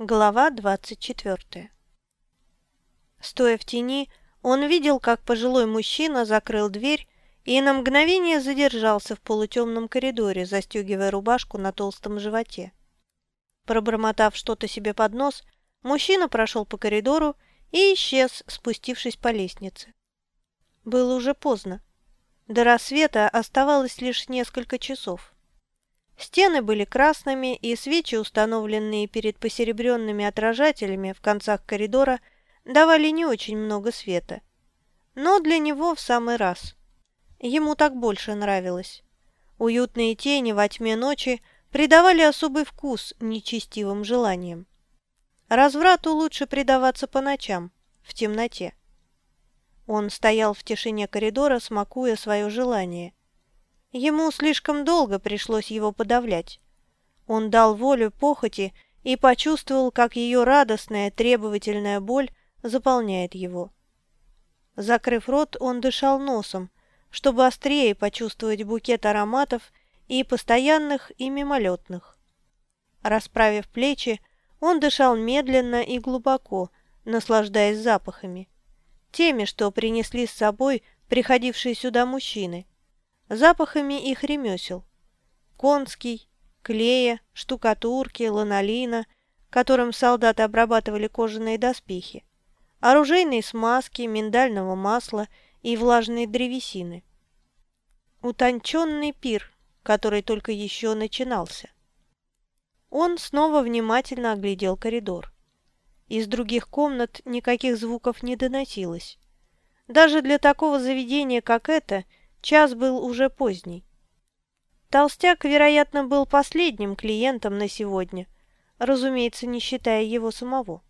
Глава 24 Стоя в тени, он видел, как пожилой мужчина закрыл дверь и на мгновение задержался в полутемном коридоре, застегивая рубашку на толстом животе. Пробормотав что-то себе под нос, мужчина прошел по коридору и исчез, спустившись по лестнице. Было уже поздно. До рассвета оставалось лишь несколько часов. Стены были красными, и свечи, установленные перед посеребренными отражателями в концах коридора, давали не очень много света. Но для него в самый раз. Ему так больше нравилось. Уютные тени во тьме ночи придавали особый вкус нечестивым желаниям. Разврату лучше предаваться по ночам, в темноте. Он стоял в тишине коридора, смакуя свое желание. Ему слишком долго пришлось его подавлять. Он дал волю похоти и почувствовал, как ее радостная требовательная боль заполняет его. Закрыв рот, он дышал носом, чтобы острее почувствовать букет ароматов и постоянных, и мимолетных. Расправив плечи, он дышал медленно и глубоко, наслаждаясь запахами. Теми, что принесли с собой приходившие сюда мужчины – запахами их ремесел. Конский, клея, штукатурки, ланолина, которым солдаты обрабатывали кожаные доспехи, оружейные смазки, миндального масла и влажные древесины. Утонченный пир, который только еще начинался. Он снова внимательно оглядел коридор. Из других комнат никаких звуков не доносилось. Даже для такого заведения, как это – Час был уже поздний. Толстяк, вероятно, был последним клиентом на сегодня, разумеется, не считая его самого.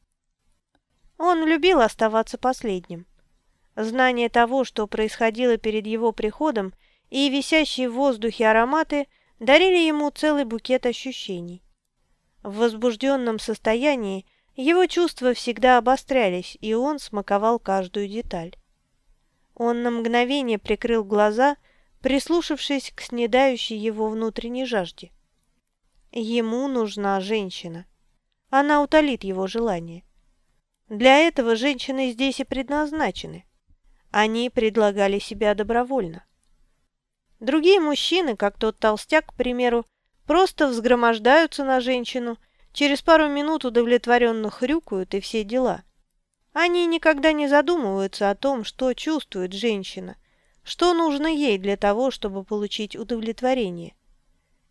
Он любил оставаться последним. Знание того, что происходило перед его приходом, и висящие в воздухе ароматы дарили ему целый букет ощущений. В возбужденном состоянии его чувства всегда обострялись, и он смаковал каждую деталь. Он на мгновение прикрыл глаза, прислушавшись к снедающей его внутренней жажде. Ему нужна женщина. Она утолит его желание. Для этого женщины здесь и предназначены. Они предлагали себя добровольно. Другие мужчины, как тот толстяк, к примеру, просто взгромождаются на женщину, через пару минут удовлетворенно хрюкают и все дела. Они никогда не задумываются о том, что чувствует женщина, что нужно ей для того, чтобы получить удовлетворение.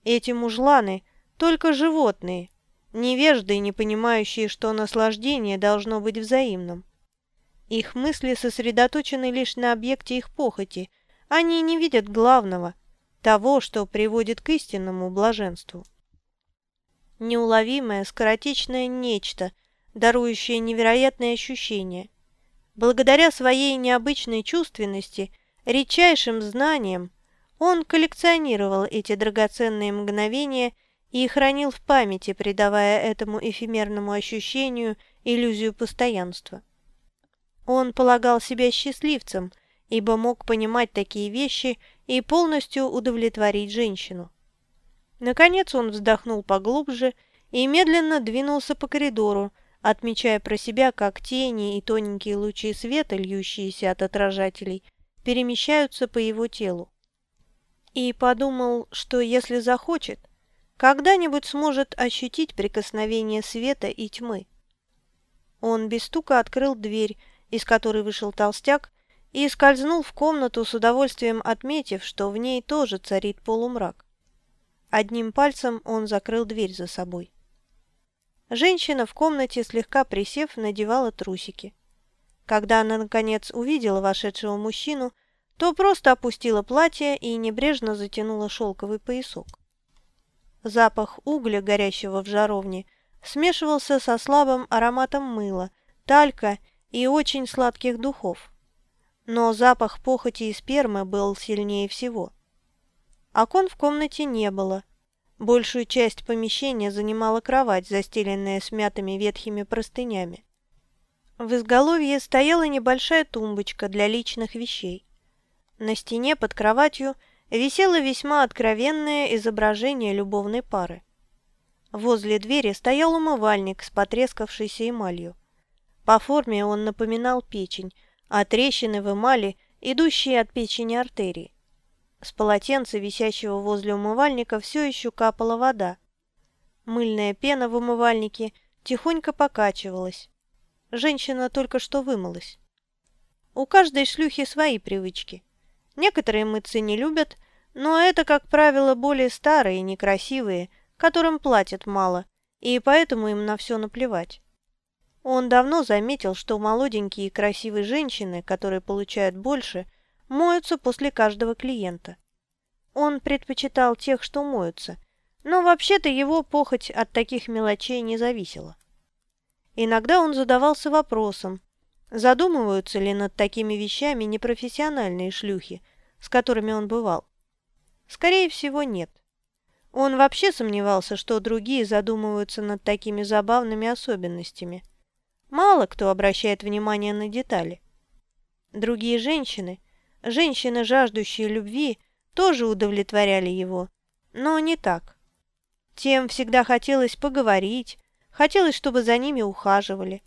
Эти мужланы – только животные, невежды и не понимающие, что наслаждение должно быть взаимным. Их мысли сосредоточены лишь на объекте их похоти, они не видят главного, того, что приводит к истинному блаженству. Неуловимое, скоротечное нечто – дарующее невероятные ощущения. Благодаря своей необычной чувственности, редчайшим знаниям, он коллекционировал эти драгоценные мгновения и хранил в памяти, придавая этому эфемерному ощущению иллюзию постоянства. Он полагал себя счастливцем, ибо мог понимать такие вещи и полностью удовлетворить женщину. Наконец он вздохнул поглубже и медленно двинулся по коридору, отмечая про себя, как тени и тоненькие лучи света, льющиеся от отражателей, перемещаются по его телу. И подумал, что если захочет, когда-нибудь сможет ощутить прикосновение света и тьмы. Он без стука открыл дверь, из которой вышел толстяк, и скользнул в комнату с удовольствием отметив, что в ней тоже царит полумрак. Одним пальцем он закрыл дверь за собой. Женщина в комнате, слегка присев, надевала трусики. Когда она, наконец, увидела вошедшего мужчину, то просто опустила платье и небрежно затянула шелковый поясок. Запах угля, горящего в жаровне, смешивался со слабым ароматом мыла, талька и очень сладких духов. Но запах похоти и спермы был сильнее всего. Окон в комнате не было, Большую часть помещения занимала кровать, застеленная смятыми ветхими простынями. В изголовье стояла небольшая тумбочка для личных вещей. На стене под кроватью висело весьма откровенное изображение любовной пары. Возле двери стоял умывальник с потрескавшейся эмалью. По форме он напоминал печень, а трещины в эмали, идущие от печени артерии. С полотенца, висящего возле умывальника, все еще капала вода. Мыльная пена в умывальнике тихонько покачивалась. Женщина только что вымылась. У каждой шлюхи свои привычки. Некоторые мыться не любят, но это, как правило, более старые некрасивые, которым платят мало, и поэтому им на все наплевать. Он давно заметил, что молоденькие и красивые женщины, которые получают больше, моются после каждого клиента. Он предпочитал тех, что моются, но вообще-то его похоть от таких мелочей не зависела. Иногда он задавался вопросом, задумываются ли над такими вещами непрофессиональные шлюхи, с которыми он бывал. Скорее всего, нет. Он вообще сомневался, что другие задумываются над такими забавными особенностями – Мало кто обращает внимание на детали. Другие женщины, женщины, жаждущие любви, тоже удовлетворяли его, но не так. Тем всегда хотелось поговорить, хотелось, чтобы за ними ухаживали.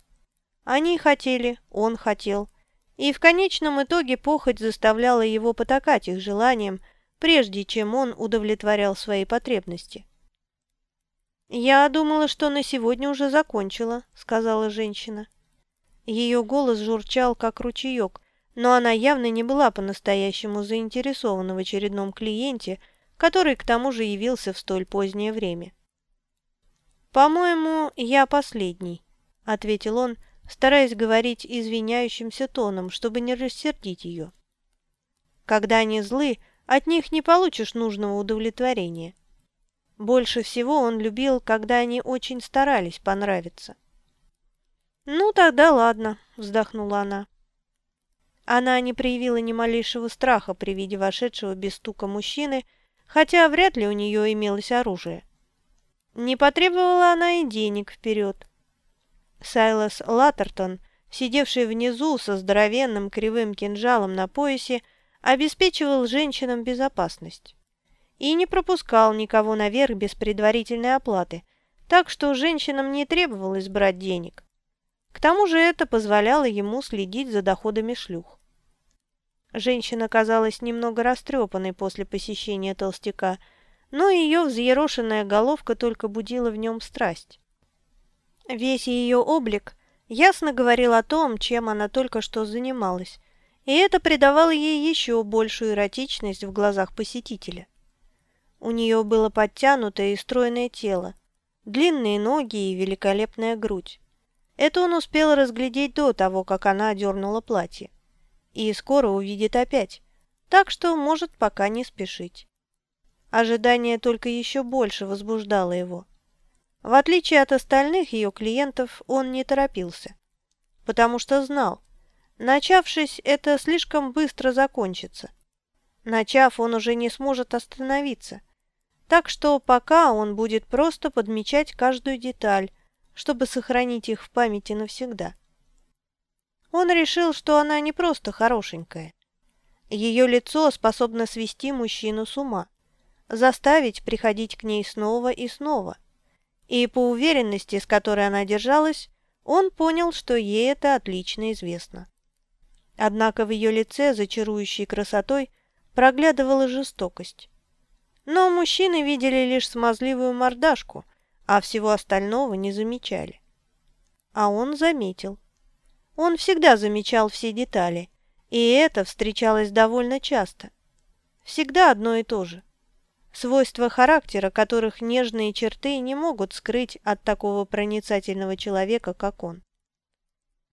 Они хотели, он хотел, и в конечном итоге похоть заставляла его потакать их желаниям, прежде чем он удовлетворял свои потребности. «Я думала, что на сегодня уже закончила», — сказала женщина. Ее голос журчал, как ручеек, но она явно не была по-настоящему заинтересована в очередном клиенте, который к тому же явился в столь позднее время. «По-моему, я последний», — ответил он, стараясь говорить извиняющимся тоном, чтобы не рассердить ее. «Когда они злы, от них не получишь нужного удовлетворения. Больше всего он любил, когда они очень старались понравиться. «Ну, тогда ладно», — вздохнула она. Она не проявила ни малейшего страха при виде вошедшего без стука мужчины, хотя вряд ли у нее имелось оружие. Не потребовала она и денег вперед. Сайлас Латтертон, сидевший внизу со здоровенным кривым кинжалом на поясе, обеспечивал женщинам безопасность и не пропускал никого наверх без предварительной оплаты, так что женщинам не требовалось брать денег. К тому же это позволяло ему следить за доходами шлюх. Женщина казалась немного растрепанной после посещения толстяка, но ее взъерошенная головка только будила в нем страсть. Весь ее облик ясно говорил о том, чем она только что занималась, и это придавало ей еще большую эротичность в глазах посетителя. У нее было подтянутое и стройное тело, длинные ноги и великолепная грудь. Это он успел разглядеть до того, как она одернула платье. И скоро увидит опять, так что может пока не спешить. Ожидание только еще больше возбуждало его. В отличие от остальных ее клиентов, он не торопился, потому что знал, начавшись, это слишком быстро закончится. Начав, он уже не сможет остановиться – так что пока он будет просто подмечать каждую деталь, чтобы сохранить их в памяти навсегда. Он решил, что она не просто хорошенькая. Ее лицо способно свести мужчину с ума, заставить приходить к ней снова и снова. И по уверенности, с которой она держалась, он понял, что ей это отлично известно. Однако в ее лице, зачарующей красотой, проглядывала жестокость. Но мужчины видели лишь смазливую мордашку, а всего остального не замечали. А он заметил. Он всегда замечал все детали, и это встречалось довольно часто. Всегда одно и то же. Свойства характера, которых нежные черты не могут скрыть от такого проницательного человека, как он.